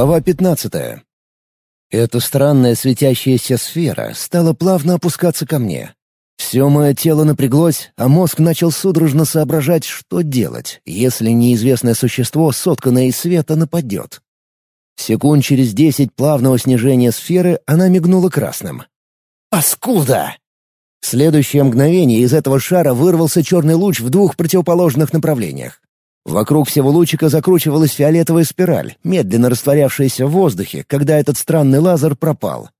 Глава 15. Эта странная светящаяся сфера стала плавно опускаться ко мне. Все мое тело напряглось, а мозг начал судорожно соображать, что делать, если неизвестное существо, сотканное из света, нападет. Секунд через десять плавного снижения сферы она мигнула красным. «Паскуда!» В следующее мгновение из этого шара вырвался черный луч в двух противоположных направлениях. Вокруг всего лучика закручивалась фиолетовая спираль, медленно растворявшаяся в воздухе, когда этот странный лазер пропал.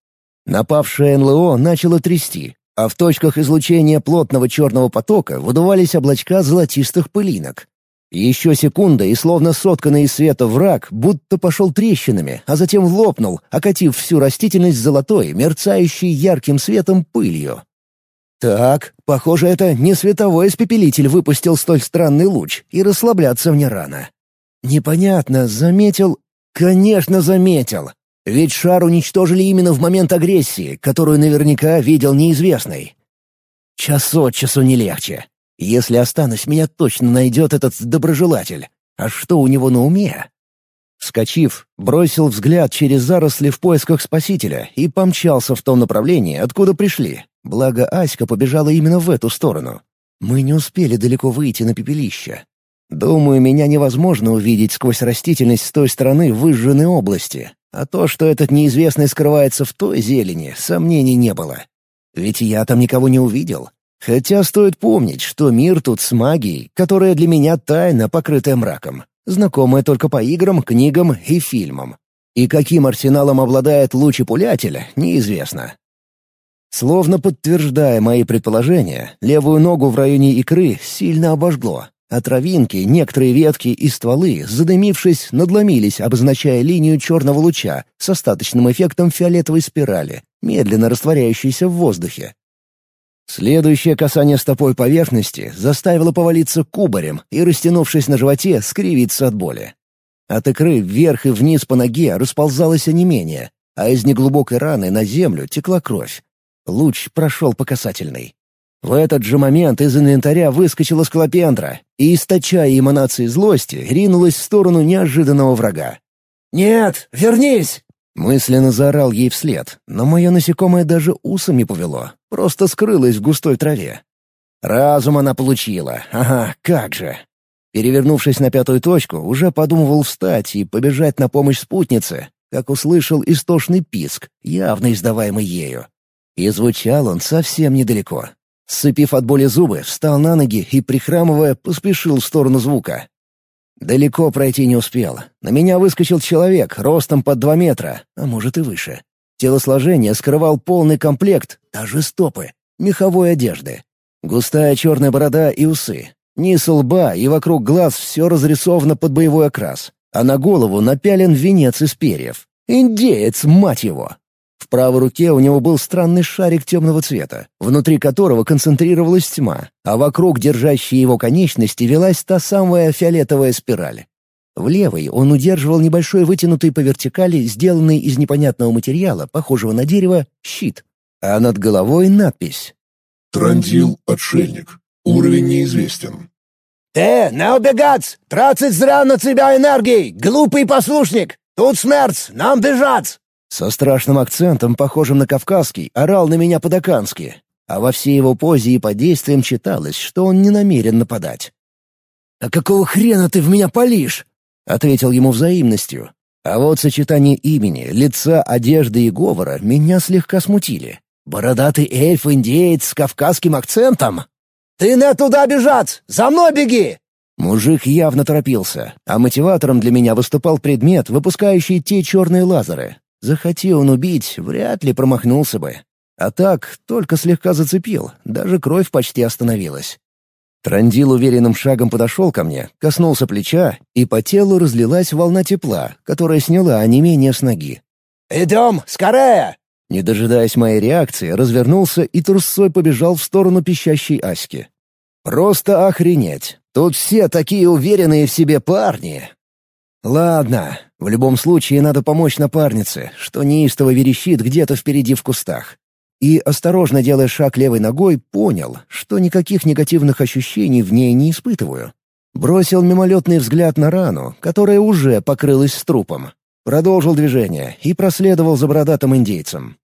Напавшее НЛО начало трясти, а в точках излучения плотного черного потока выдувались облачка золотистых пылинок. Еще секунда, и словно сотканный из света враг будто пошел трещинами, а затем лопнул, окатив всю растительность золотой, мерцающей ярким светом пылью. Так, похоже, это не световой испепелитель выпустил столь странный луч, и расслабляться мне рано. Непонятно, заметил... Конечно, заметил. Ведь шар уничтожили именно в момент агрессии, которую наверняка видел неизвестный. Час от часу не легче. Если останусь, меня точно найдет этот доброжелатель. А что у него на уме? Вскочив, бросил взгляд через заросли в поисках спасителя и помчался в том направлении, откуда пришли. Благо, Аська побежала именно в эту сторону. Мы не успели далеко выйти на пепелище. Думаю, меня невозможно увидеть сквозь растительность с той стороны выжженной области. А то, что этот неизвестный скрывается в той зелени, сомнений не было. Ведь я там никого не увидел. Хотя стоит помнить, что мир тут с магией, которая для меня тайна, покрытая мраком, знакомая только по играм, книгам и фильмам. И каким арсеналом обладает лучепулятель, неизвестно. Словно подтверждая мои предположения, левую ногу в районе икры сильно обожгло, а травинки, некоторые ветки и стволы, задымившись, надломились, обозначая линию черного луча с остаточным эффектом фиолетовой спирали, медленно растворяющейся в воздухе. Следующее касание стопой поверхности заставило повалиться кубарем и, растянувшись на животе, скривиться от боли. От икры вверх и вниз по ноге расползалось онемение, а из неглубокой раны на землю текла кровь. Луч прошел по касательной. В этот же момент из инвентаря выскочила склопендра и, источая эманации злости, ринулась в сторону неожиданного врага. «Нет, вернись!» Мысленно заорал ей вслед, но мое насекомое даже усом не повело, просто скрылось в густой траве. Разум она получила, ага, как же. Перевернувшись на пятую точку, уже подумывал встать и побежать на помощь спутнице, как услышал истошный писк, явно издаваемый ею. И звучал он совсем недалеко. Сцепив от боли зубы, встал на ноги и, прихрамывая, поспешил в сторону звука. Далеко пройти не успел. На меня выскочил человек, ростом под два метра, а может и выше. Телосложение скрывал полный комплект, даже стопы, меховой одежды. Густая черная борода и усы. Низ лба и вокруг глаз все разрисовано под боевой окрас, а на голову напялен венец из перьев. Индеец, мать его! В правой руке у него был странный шарик темного цвета, внутри которого концентрировалась тьма, а вокруг держащей его конечности велась та самая фиолетовая спираль. В левой он удерживал небольшой вытянутый по вертикали, сделанный из непонятного материала, похожего на дерево, щит, а над головой надпись «Трандил — отшельник. Уровень неизвестен». «Э, не убегать! Тратить зря на себя энергии, глупый послушник! Тут смерть, нам бежать!» Со страшным акцентом, похожим на кавказский, орал на меня по-докански, а во всей его позе и по действиям читалось, что он не намерен нападать. «А какого хрена ты в меня палишь?» — ответил ему взаимностью. А вот сочетание имени, лица, одежды и говора меня слегка смутили. Бородатый эльф-индеец с кавказским акцентом? «Ты не туда бежать! За мной беги!» Мужик явно торопился, а мотиватором для меня выступал предмет, выпускающий те черные лазеры, Захоти он убить, вряд ли промахнулся бы. А так, только слегка зацепил, даже кровь почти остановилась. Трандил уверенным шагом подошел ко мне, коснулся плеча, и по телу разлилась волна тепла, которая сняла онемение с ноги. «Идем, скорее!» Не дожидаясь моей реакции, развернулся и трусцой побежал в сторону пищащей Аськи. «Просто охренеть! Тут все такие уверенные в себе парни!» «Ладно, в любом случае надо помочь напарнице, что неистово верещит где-то впереди в кустах. И, осторожно делая шаг левой ногой, понял, что никаких негативных ощущений в ней не испытываю. Бросил мимолетный взгляд на рану, которая уже покрылась струпом. продолжил движение и проследовал за бородатым индейцем.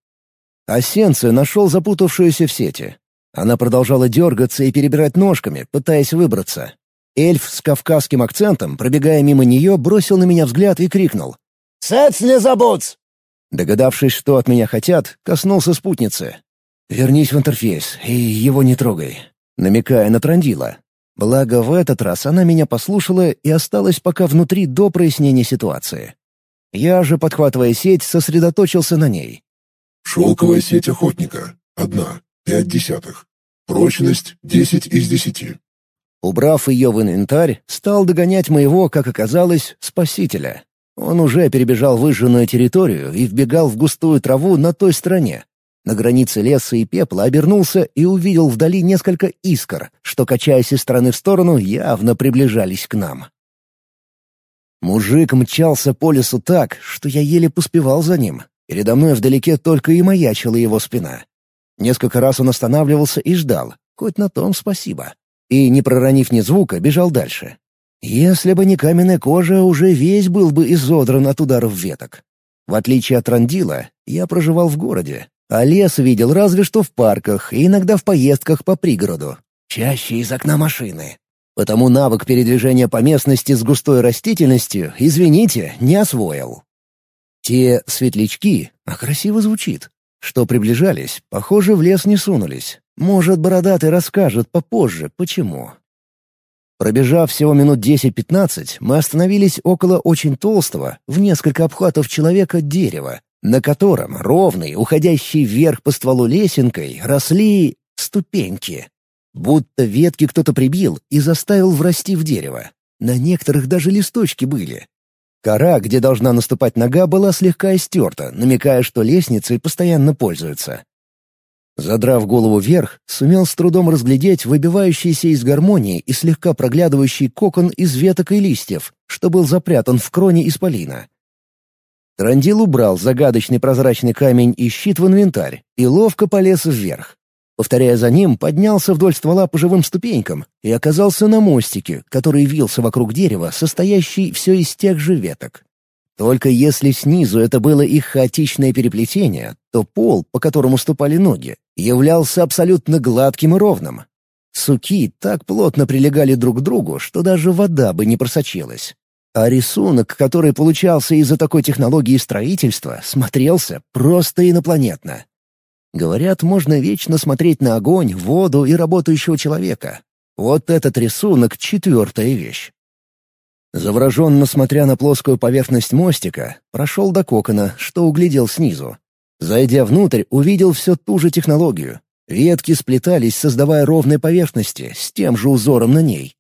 Осенце нашел запутавшуюся в сети. Она продолжала дергаться и перебирать ножками, пытаясь выбраться. Эльф с кавказским акцентом, пробегая мимо нее, бросил на меня взгляд и крикнул. «Сэц не забудь!» Догадавшись, что от меня хотят, коснулся спутницы. «Вернись в интерфейс и его не трогай», намекая на Трандила. Благо, в этот раз она меня послушала и осталась пока внутри до прояснения ситуации. Я же, подхватывая сеть, сосредоточился на ней. Шелковая сеть охотника. Одна. Пять десятых. Прочность десять из десяти. Убрав ее в инвентарь, стал догонять моего, как оказалось, спасителя. Он уже перебежал выжженную территорию и вбегал в густую траву на той стороне. На границе леса и пепла обернулся и увидел вдали несколько искр, что, качаясь из стороны в сторону, явно приближались к нам. Мужик мчался по лесу так, что я еле поспевал за ним. Передо мной вдалеке только и маячила его спина. Несколько раз он останавливался и ждал, хоть на том спасибо. И, не проронив ни звука, бежал дальше. Если бы не каменная кожа, уже весь был бы изодран от ударов веток. В отличие от Рандила, я проживал в городе, а лес видел разве что в парках и иногда в поездках по пригороду. Чаще из окна машины. Потому навык передвижения по местности с густой растительностью, извините, не освоил. Те светлячки, а красиво звучит, что приближались, похоже, в лес не сунулись. Может, бородатый расскажет попозже, почему. Пробежав всего минут 10-15, мы остановились около очень толстого, в несколько обхватов человека, дерева, на котором, ровной, уходящей вверх по стволу лесенкой, росли ступеньки. Будто ветки кто-то прибил и заставил врасти в дерево. На некоторых даже листочки были. Кора, где должна наступать нога, была слегка истерта, намекая, что лестницей постоянно пользуются. Задрав голову вверх, сумел с трудом разглядеть выбивающийся из гармонии и слегка проглядывающий кокон из веток и листьев, что был запрятан в кроне исполина. Трандил убрал загадочный прозрачный камень и щит в инвентарь и ловко полез вверх. Повторяя за ним, поднялся вдоль ствола по живым ступенькам и оказался на мостике, который вился вокруг дерева, состоящий все из тех же веток. Только если снизу это было их хаотичное переплетение, то пол, по которому ступали ноги, являлся абсолютно гладким и ровным. Суки так плотно прилегали друг к другу, что даже вода бы не просочилась. А рисунок, который получался из-за такой технологии строительства, смотрелся просто инопланетно. Говорят, можно вечно смотреть на огонь, воду и работающего человека. Вот этот рисунок — четвертая вещь. Завороженно смотря на плоскую поверхность мостика, прошел до кокона, что углядел снизу. Зайдя внутрь, увидел все ту же технологию. Ветки сплетались, создавая ровные поверхности, с тем же узором на ней.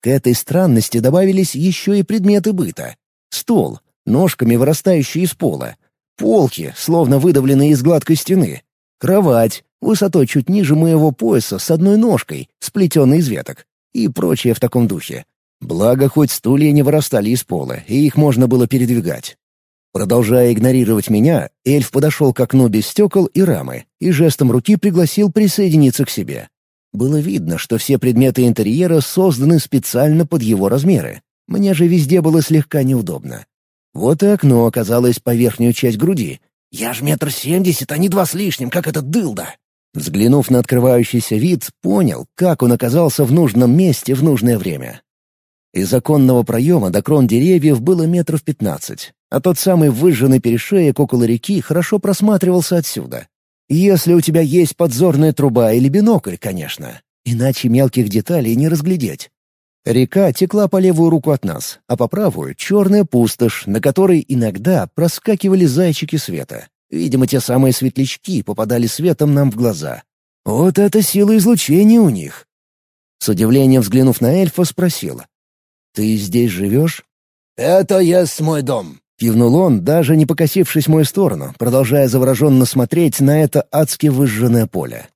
К этой странности добавились еще и предметы быта. Стол, ножками вырастающий из пола. Полки, словно выдавленные из гладкой стены. Кровать, высотой чуть ниже моего пояса с одной ножкой, сплетенной из веток. И прочее в таком духе. Благо, хоть стулья не вырастали из пола, и их можно было передвигать. Продолжая игнорировать меня, эльф подошел к окну без стекол и рамы и жестом руки пригласил присоединиться к себе. Было видно, что все предметы интерьера созданы специально под его размеры. Мне же везде было слегка неудобно. Вот и окно оказалось по верхнюю часть груди. Я ж метр семьдесят, а не два с лишним, как этот дылда. Взглянув на открывающийся вид, понял, как он оказался в нужном месте в нужное время. Из оконного проема до крон деревьев было метров пятнадцать, а тот самый выжженный перешеек около реки хорошо просматривался отсюда. Если у тебя есть подзорная труба или бинокль, конечно. Иначе мелких деталей не разглядеть. Река текла по левую руку от нас, а по правую — черная пустошь, на которой иногда проскакивали зайчики света. Видимо, те самые светлячки попадали светом нам в глаза. Вот это сила излучения у них. С удивлением взглянув на эльфа, спросила. «Ты здесь живешь?» «Это есть мой дом», — кивнул он, даже не покосившись в мою сторону, продолжая завороженно смотреть на это адски выжженное поле.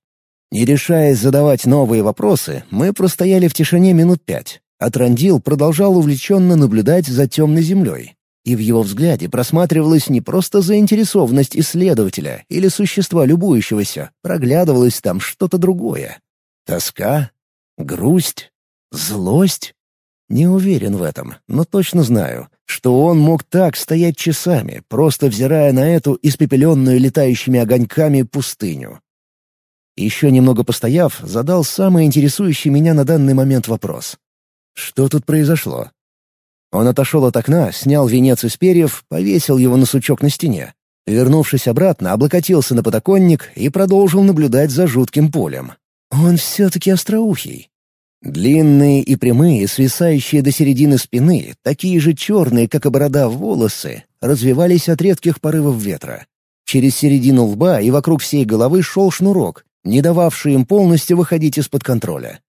Не решаясь задавать новые вопросы, мы простояли в тишине минут пять, а Трандил продолжал увлеченно наблюдать за темной землей. И в его взгляде просматривалась не просто заинтересованность исследователя или существа любующегося, проглядывалось там что-то другое. Тоска? Грусть? Злость? Не уверен в этом, но точно знаю. Что он мог так стоять часами, просто взирая на эту испепеленную летающими огоньками пустыню. Еще немного постояв, задал самый интересующий меня на данный момент вопрос. Что тут произошло? Он отошел от окна, снял венец из перьев, повесил его на сучок на стене. Вернувшись обратно, облокотился на подоконник и продолжил наблюдать за жутким полем. Он все-таки остроухий. Длинные и прямые, свисающие до середины спины, такие же черные, как и борода, волосы, развивались от редких порывов ветра. Через середину лба и вокруг всей головы шел шнурок, не дававший им полностью выходить из-под контроля.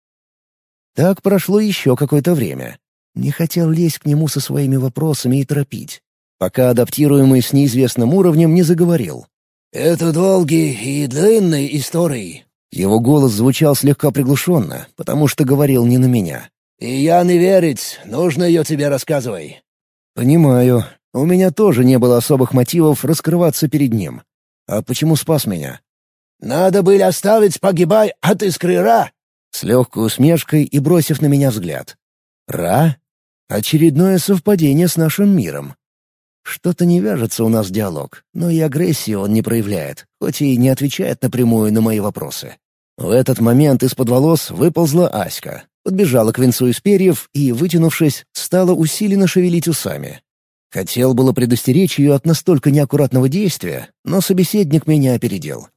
Так прошло еще какое-то время. Не хотел лезть к нему со своими вопросами и торопить, пока адаптируемый с неизвестным уровнем не заговорил. «Это долгий и длинный истории», его голос звучал слегка приглушенно, потому что говорил не на меня. «И я не верить, нужно ее тебе рассказывай». «Понимаю. У меня тоже не было особых мотивов раскрываться перед ним. А почему спас меня?» «Надо было оставить погибай от искры Ра!» С легкой усмешкой и бросив на меня взгляд. «Ра? Очередное совпадение с нашим миром. Что-то не вяжется у нас диалог, но и агрессии он не проявляет, хоть и не отвечает напрямую на мои вопросы. В этот момент из-под волос выползла Аська, подбежала к венцу из перьев и, вытянувшись, стала усиленно шевелить усами. Хотел было предостеречь ее от настолько неаккуратного действия, но собеседник меня опередил.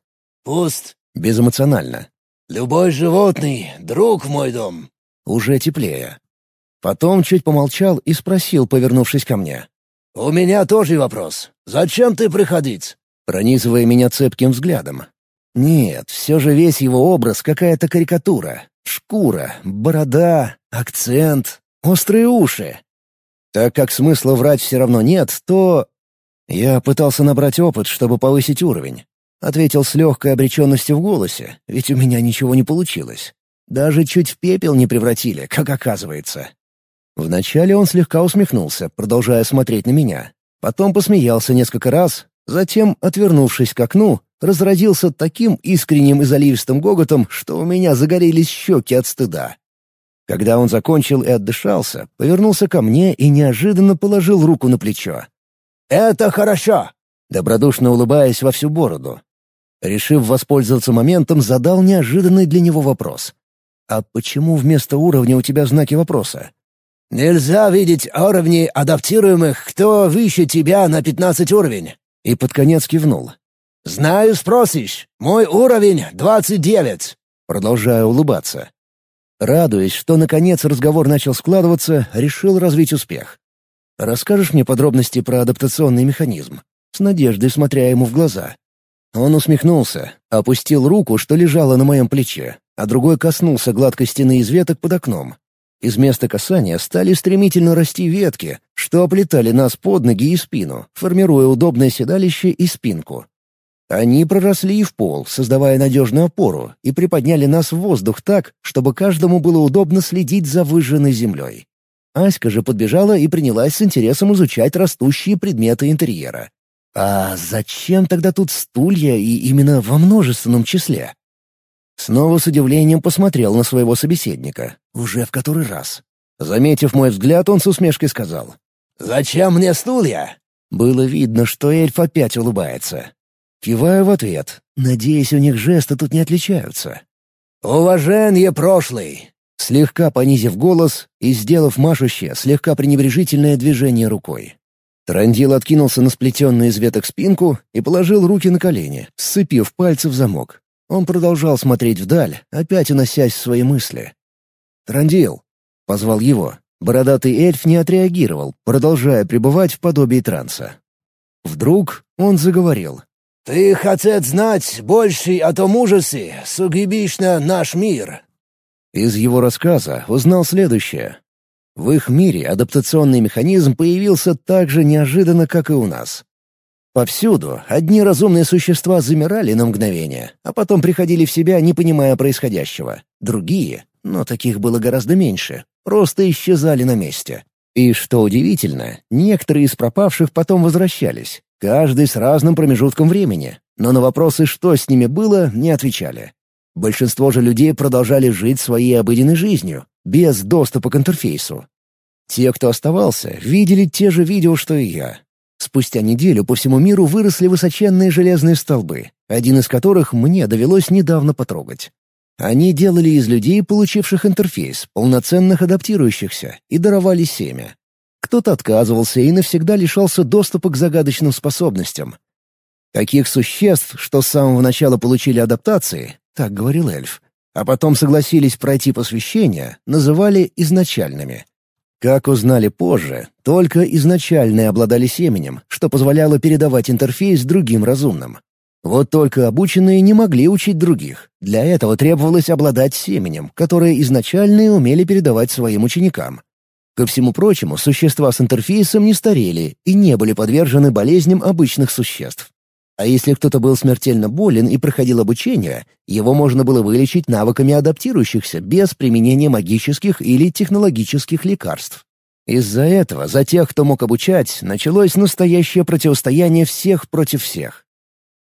«Пуст». Безэмоционально. «Любой животный — друг в мой дом». Уже теплее. Потом чуть помолчал и спросил, повернувшись ко мне. «У меня тоже вопрос. Зачем ты приходить?» Пронизывая меня цепким взглядом. Нет, все же весь его образ какая-то карикатура. Шкура, борода, акцент, острые уши. Так как смысла врать все равно нет, то... Я пытался набрать опыт, чтобы повысить уровень. Ответил с легкой обреченностью в голосе, ведь у меня ничего не получилось. Даже чуть в пепел не превратили, как оказывается. Вначале он слегка усмехнулся, продолжая смотреть на меня. Потом посмеялся несколько раз, затем, отвернувшись к окну, разразился таким искренним и заливистым гоготом, что у меня загорелись щеки от стыда. Когда он закончил и отдышался, повернулся ко мне и неожиданно положил руку на плечо. «Это хорошо!» Добродушно улыбаясь во всю бороду. Решив воспользоваться моментом, задал неожиданный для него вопрос. «А почему вместо уровня у тебя знаки вопроса?» «Нельзя видеть уровни адаптируемых, кто выше тебя на пятнадцать уровень». И под конец кивнул. «Знаю, спросишь. Мой уровень — двадцать девять». Продолжая улыбаться. Радуясь, что наконец разговор начал складываться, решил развить успех. «Расскажешь мне подробности про адаптационный механизм?» С надеждой смотря ему в глаза. Он усмехнулся, опустил руку, что лежала на моем плече, а другой коснулся гладкой стены из веток под окном, из места касания стали стремительно расти ветки, что оплетали нас под ноги и спину, формируя удобное седалище и спинку. Они проросли и в пол, создавая надежную опору, и приподняли нас в воздух так, чтобы каждому было удобно следить за выжженной землей. Аська же подбежала и принялась с интересом изучать растущие предметы интерьера. А зачем тогда тут стулья и именно во множественном числе? Снова с удивлением посмотрел на своего собеседника. Уже в который раз. Заметив мой взгляд, он с усмешкой сказал. «Зачем мне стулья?» Было видно, что эльф опять улыбается. Киваю в ответ. Надеюсь, у них жесты тут не отличаются. «Уважение прошлый!» Слегка понизив голос и сделав машущее, слегка пренебрежительное движение рукой. Трандил откинулся на сплетенную из веток спинку и положил руки на колени, сцепив пальцы в замок. Он продолжал смотреть вдаль, опять уносясь в свои мысли. «Трандил!» — позвал его. Бородатый эльф не отреагировал, продолжая пребывать в подобии транса. Вдруг он заговорил. «Ты хотел знать больше о том ужасе, сугибишь на наш мир». Из его рассказа узнал следующее. В их мире адаптационный механизм появился так же неожиданно, как и у нас. Повсюду одни разумные существа замирали на мгновение, а потом приходили в себя, не понимая происходящего. Другие, но таких было гораздо меньше, просто исчезали на месте. И, что удивительно, некоторые из пропавших потом возвращались, каждый с разным промежутком времени, но на вопросы, что с ними было, не отвечали. Большинство же людей продолжали жить своей обыденной жизнью, без доступа к интерфейсу. Те, кто оставался, видели те же видео, что и я. Спустя неделю по всему миру выросли высоченные железные столбы, один из которых мне довелось недавно потрогать. Они делали из людей, получивших интерфейс, полноценных адаптирующихся, и даровали семя. Кто-то отказывался и навсегда лишался доступа к загадочным способностям. Таких существ, что с самого начала получили адаптации, так говорил эльф, а потом согласились пройти посвящение, называли изначальными. Как узнали позже, только изначальные обладали семенем, что позволяло передавать интерфейс другим разумным. Вот только обученные не могли учить других. Для этого требовалось обладать семенем, которое изначальные умели передавать своим ученикам. Ко всему прочему, существа с интерфейсом не старели и не были подвержены болезням обычных существ. А если кто-то был смертельно болен и проходил обучение, его можно было вылечить навыками адаптирующихся без применения магических или технологических лекарств. Из-за этого за тех, кто мог обучать, началось настоящее противостояние всех против всех.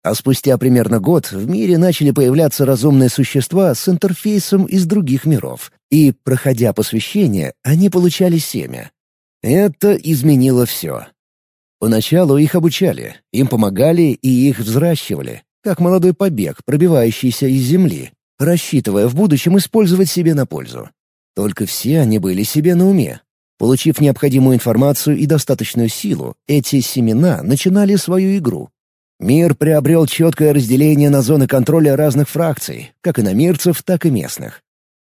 А спустя примерно год в мире начали появляться разумные существа с интерфейсом из других миров, и, проходя посвящение, они получали семя. Это изменило все. Поначалу их обучали, им помогали и их взращивали, как молодой побег, пробивающийся из земли, рассчитывая в будущем использовать себе на пользу. Только все они были себе на уме. Получив необходимую информацию и достаточную силу, эти семена начинали свою игру. Мир приобрел четкое разделение на зоны контроля разных фракций, как иномирцев, так и местных.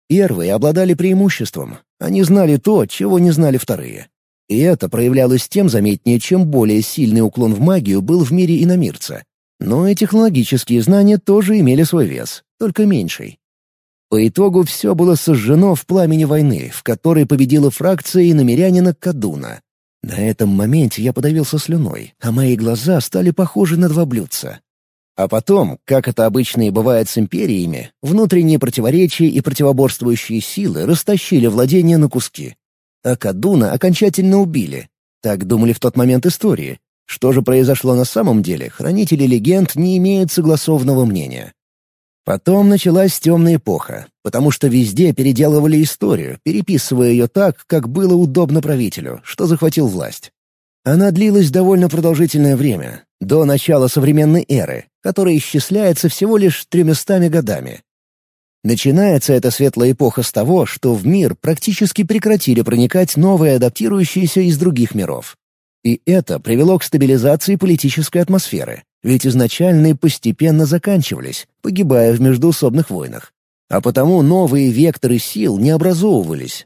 Первые обладали преимуществом. Они знали то, чего не знали вторые. И это проявлялось тем заметнее, чем более сильный уклон в магию был в мире иномирца. Но и технологические знания тоже имели свой вес, только меньший. По итогу все было сожжено в пламени войны, в которой победила фракция иномирянина Кадуна. На этом моменте я подавился слюной, а мои глаза стали похожи на два блюдца. А потом, как это обычно и бывает с империями, внутренние противоречия и противоборствующие силы растащили владения на куски. А Кадуна окончательно убили. Так думали в тот момент истории. Что же произошло на самом деле, хранители легенд не имеют согласованного мнения. Потом началась темная эпоха, потому что везде переделывали историю, переписывая ее так, как было удобно правителю, что захватил власть. Она длилась довольно продолжительное время, до начала современной эры, которая исчисляется всего лишь тремястами годами. Начинается эта светлая эпоха с того, что в мир практически прекратили проникать новые адаптирующиеся из других миров. И это привело к стабилизации политической атмосферы, ведь изначальные постепенно заканчивались, погибая в междуусобных войнах. А потому новые векторы сил не образовывались.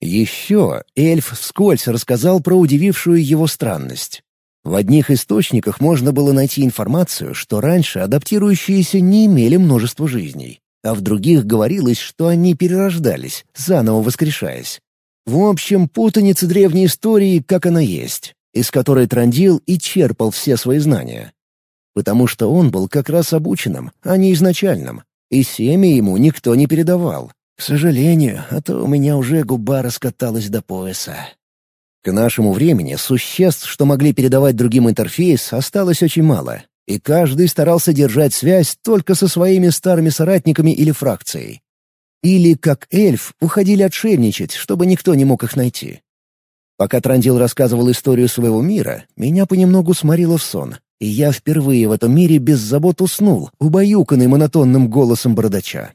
Еще эльф вскользь рассказал про удивившую его странность. В одних источниках можно было найти информацию, что раньше адаптирующиеся не имели множества жизней а в других говорилось, что они перерождались, заново воскрешаясь. В общем, путаница древней истории, как она есть, из которой Трандил и черпал все свои знания. Потому что он был как раз обученным, а не изначальным, и семя ему никто не передавал. К сожалению, а то у меня уже губа раскаталась до пояса. К нашему времени существ, что могли передавать другим интерфейс, осталось очень мало, и каждый старался держать связь только со своими старыми соратниками или фракцией. Или, как эльф, уходили отшельничать, чтобы никто не мог их найти. Пока Трандил рассказывал историю своего мира, меня понемногу сморило в сон, и я впервые в этом мире без забот уснул, убаюканный монотонным голосом бородача.